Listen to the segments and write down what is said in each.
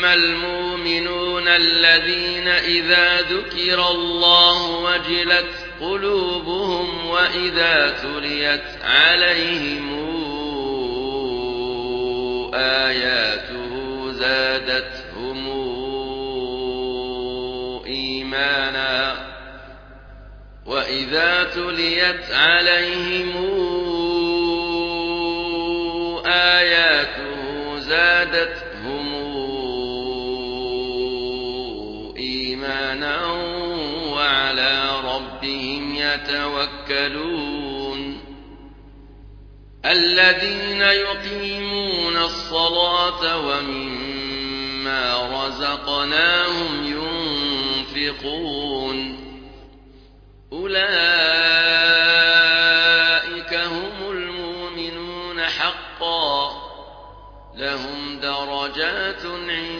إنما المؤمنون الذين إذا ذكر الله وجلت قلوبهم وإذا تليت عليهم آياته زادتهم إيمانا وإذا تليت عليهم آياته زادتهم يتوكلون. الذين يقيمون الصلاة ومما رزقناهم ينفقون. أولئك هم المؤمنون حقا. لهم درجات عند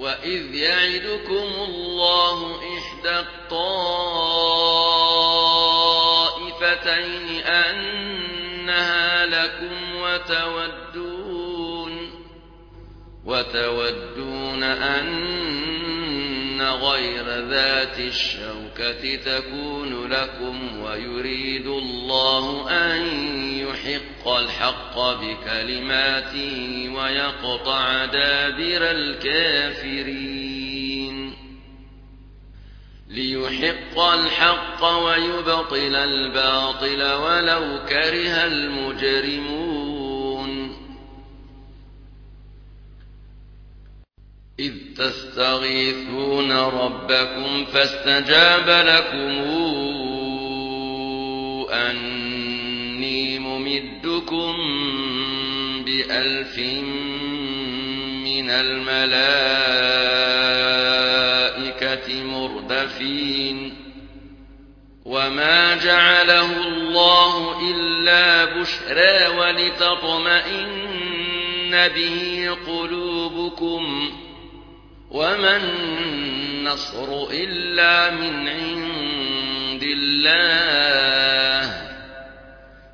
وإذ يعدكم الله إحدى الطائفتين أنها لكم وتودون وتودون أن غير ذات الشوكة تكون لكم ويريد الله أن يحق الحق بكلماته ويقطع دابر الكافرين. ليحق الحق ويبطل الباطل ولو كره المجرمون. إذ تستغيثون ربكم فاستجاب لكم أني ممدكم بألف من الملائكة مردفين وما جعله الله إلا بشرى ولتطمئن به قلوبكم وما النصر إلا من عند الله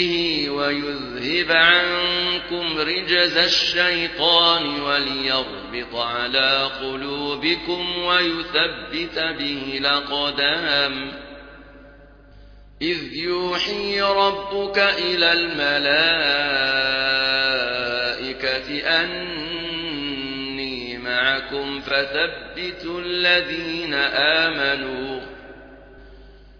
به ويذهب عنكم رجز الشيطان وليربط على قلوبكم ويثبت به الأقدام. إذ يوحي ربك إلى الملائكة أني معكم فثبتوا الذين آمنوا.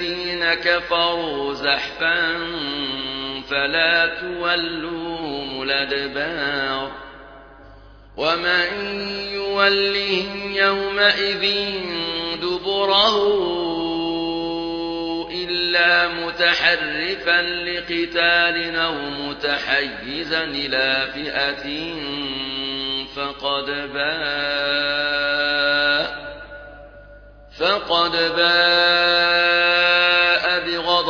الذين كفروا زحفا فلا تولوهم الأدبار ومن يولهم يومئذ دبره إلا متحرفا لقتال أو متحيزا إلى فئة فقد باء فقد باء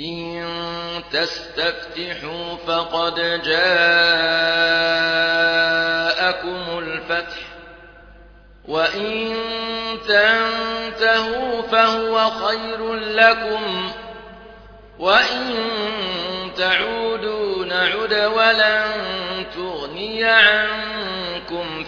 إن تستفتحوا فقد جاءكم الفتح وإن تنتهوا فهو خير لكم وإن تعودوا نعد ولن تغني عنكم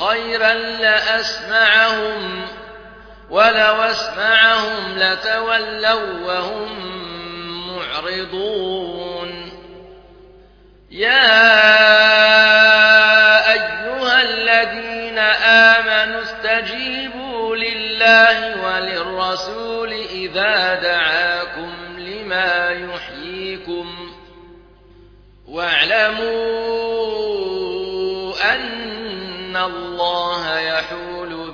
خيرا لأسمعهم ولو أسمعهم لتولوا وهم معرضون. يا أيها الذين آمنوا استجيبوا لله وللرسول إذا دعاكم لما يحييكم واعلموا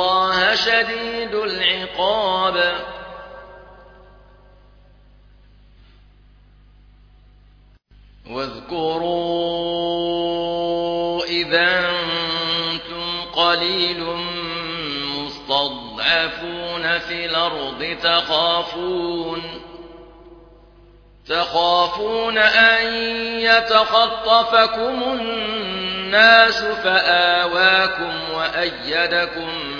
الله شديد العقاب. واذكروا إذا أنتم قليل مستضعفون في الأرض تخافون تخافون أن يتخطفكم الناس فآواكم وأيدكم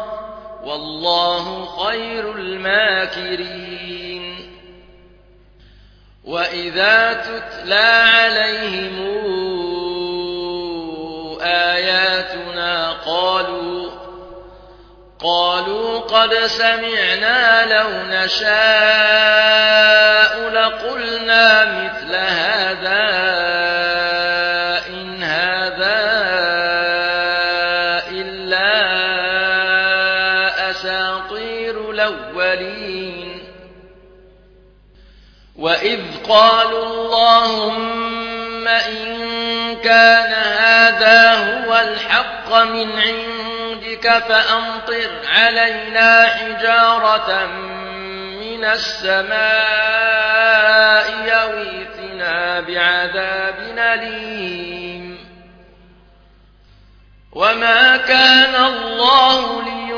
والله خير الماكرين. وإذا تتلى عليهم آياتنا قالوا قالوا قد سمعنا لو نشاء لقلنا مثل هذا أساطير الأولين. وإذ قالوا اللهم إن كان هذا هو الحق من عندك فأمطر علينا حجارة من السماء يويتنا بعذاب أليم. وما كان الله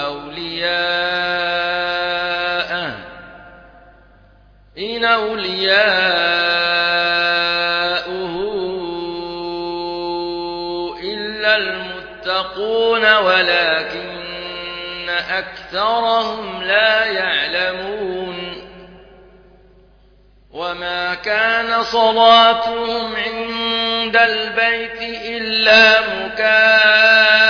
أولياءه. إن أولياؤه إلا المتقون ولكن أكثرهم لا يعلمون. وما كان صلاتهم عند البيت إلا مكاء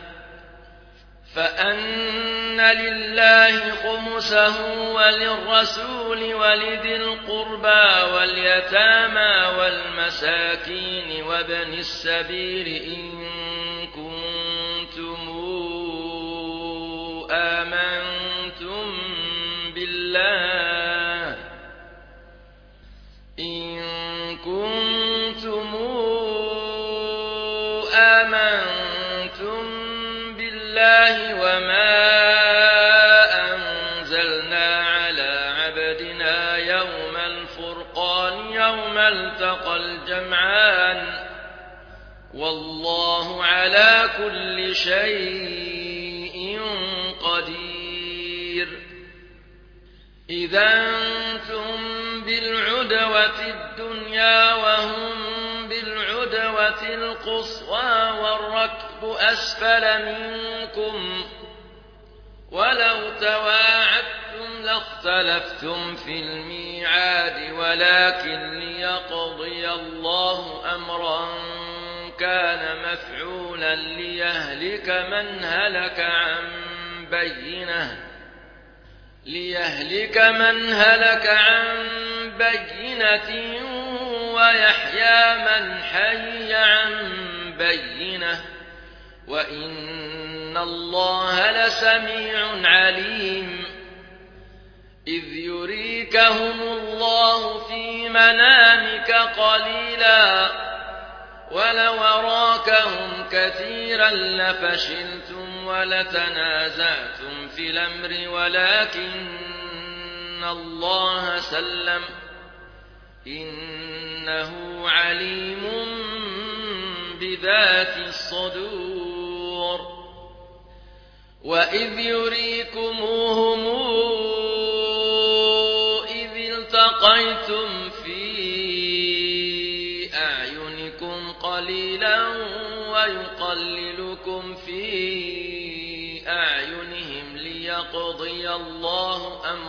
فأن لله خمسه وللرسول ولذي القربى واليتامى والمساكين وابن السبيل إن على كل شيء قدير. إذا أنتم بالعدوة الدنيا وهم بالعدوة القصوى والركب أسفل منكم. ولو تواعدتم لاختلفتم في الميعاد ولكن ليقضي الله أمرا كان مفعولا ليهلك من هلك عن بينة ليهلك من هلك عن بينة ويحيى من حي عن بينة. وإن الله لسميع عليم إذ يريكهم الله في منامك قليلا. ولو أراكهم كثيرا لفشلتم ولتنازعتم في الأمر ولكن الله سلم. إنه عليم بذات الصدور. وإذ يريكموهم إذ التقيتم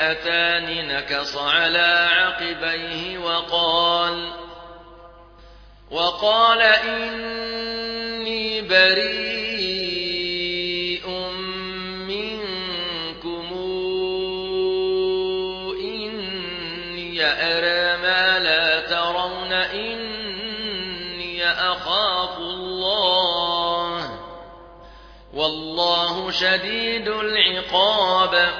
فئتان نكص على عقبيه وقال وقال إني بريء منكم إني أرى ما لا ترون إني أخاف الله والله شديد العقاب.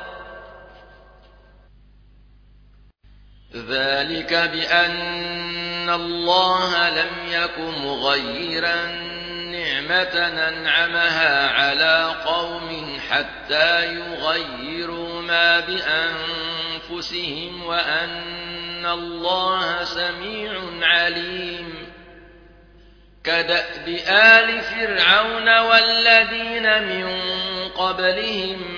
ذلك بأن الله لم يك مغيرا نعمة ننعمها على قوم حتى يغيروا ما بأنفسهم وأن الله سميع عليم كدأب آل فرعون والذين من قبلهم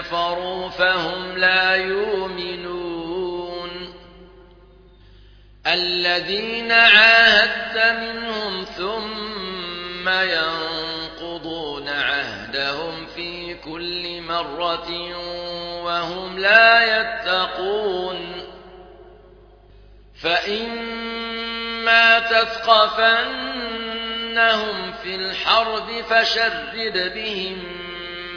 كفروا فهم لا يؤمنون. الذين عاهدت منهم ثم ينقضون عهدهم في كل مرة وهم لا يتقون. فإما تثقفنهم في الحرب فشرد بهم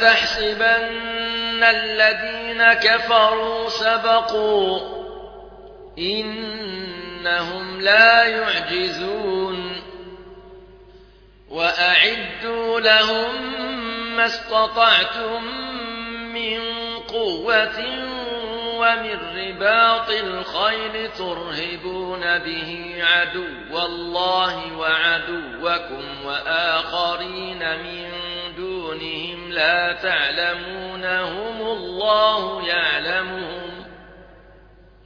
تحسبن الذين كفروا سبقوا إنهم لا يعجزون وأعدوا لهم ما استطعتم من قوة ومن رباط الخيل ترهبون به عدو الله وعدوكم وآخرين من دونهم لا تعلمونهم الله يعلمهم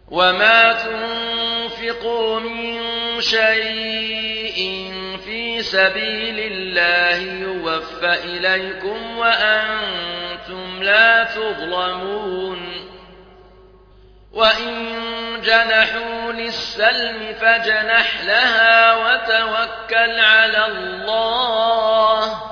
وما تنفقوا من شيء في سبيل الله يوفى إليكم وأنتم لا تظلمون وإن جنحوا للسلم فجنح لها وتوكل على الله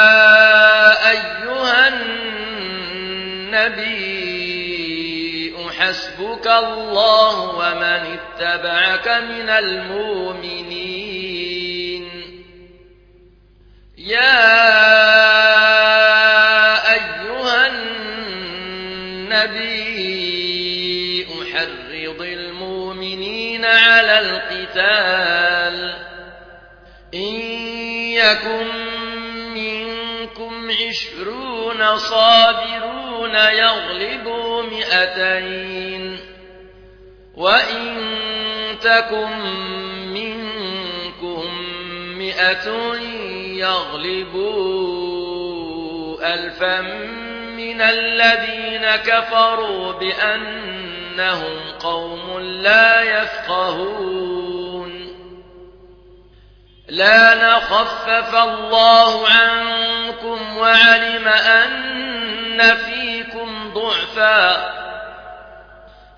الله ومن اتبعك من المؤمنين. يا أيها النبي أحرض المؤمنين على القتال. إن يكن منكم عشرون صابرون يغلبوا مئتين. وإن تكن منكم مئة يغلبوا ألفا من الذين كفروا بأنهم قوم لا يفقهون لا نخفف الله عنكم وعلم أن فيكم ضعفا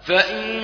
فإن